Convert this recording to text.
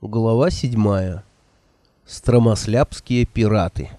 Глава седьмая. Стромослябские пираты.